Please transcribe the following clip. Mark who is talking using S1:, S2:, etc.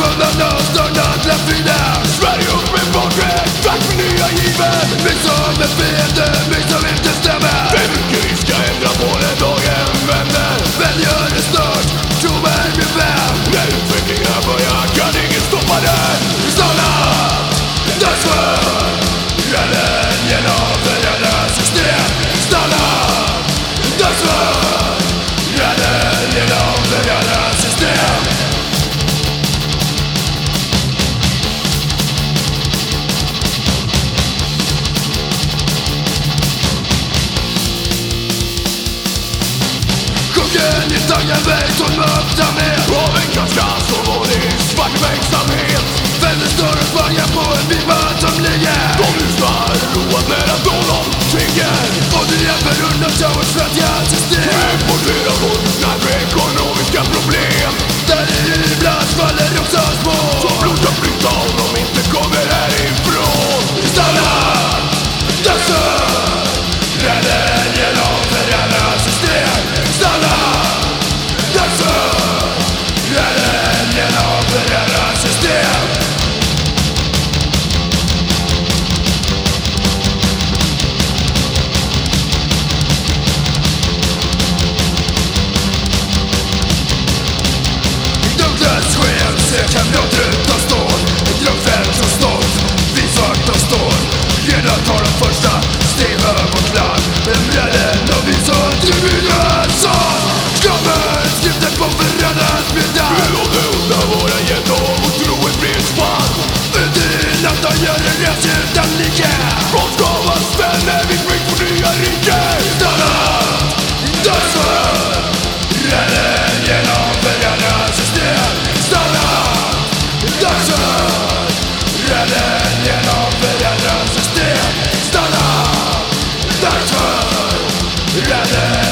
S1: from the nose are not left
S2: me now Ready to be broken, I even miss on the field skogen i tangen vet hon möta med
S1: Av en ganska så vanlig svart verksamhet
S2: Vem står och svajar på en viva som ligger.
S1: De lyssnar roat med att de någonting
S2: Och du hjälper undan Towers fattiga system to be Together